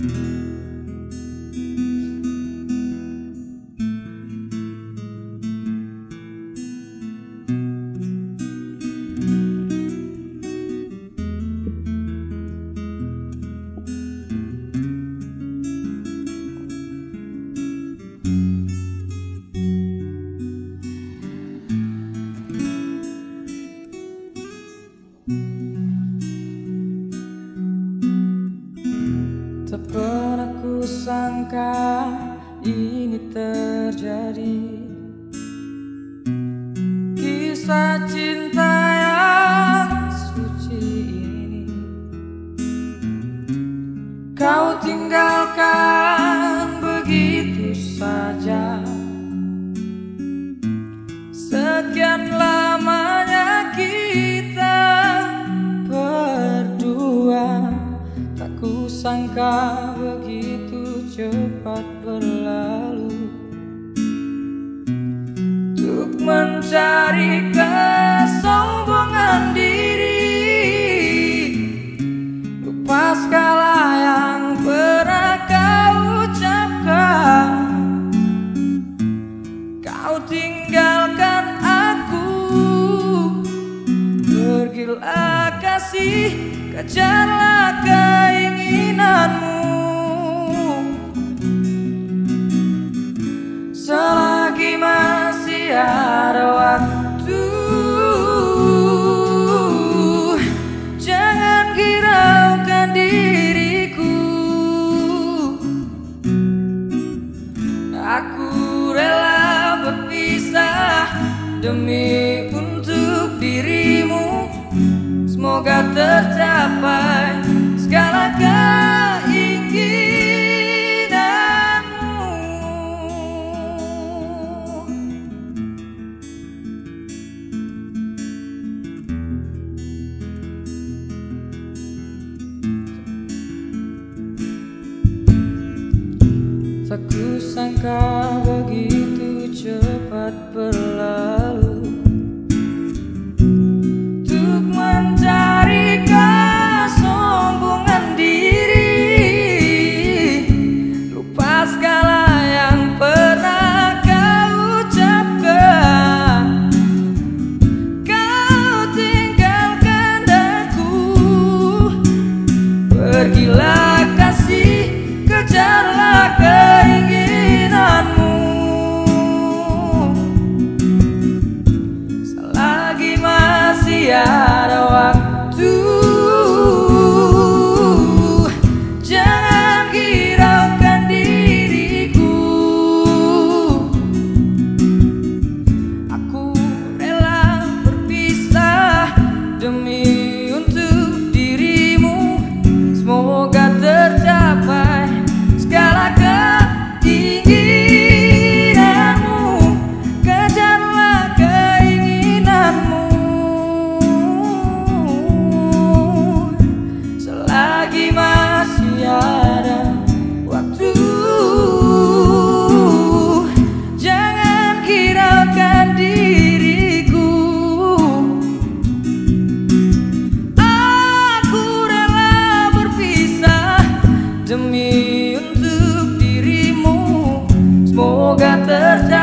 Tak sangka ini terjadi. Kisah cinta yang suci ini. Kau tinggalkan begitu saja. Sekian lamanya kita berdua Tak kusangka kesombongan diri. Lupa segala yang pernah kau ucapkan Kau tinggalkan aku. Pergilah kasih Kejarlah keinginanmu Demi untuk dirimu. Semoga tercapai segala keinginanmu. Tak kusangka begitu cepat berlalu Pergilah kasih kejarlah keinginanmu. Selagi masih ada demi untuk dirimu. Semoga terjadi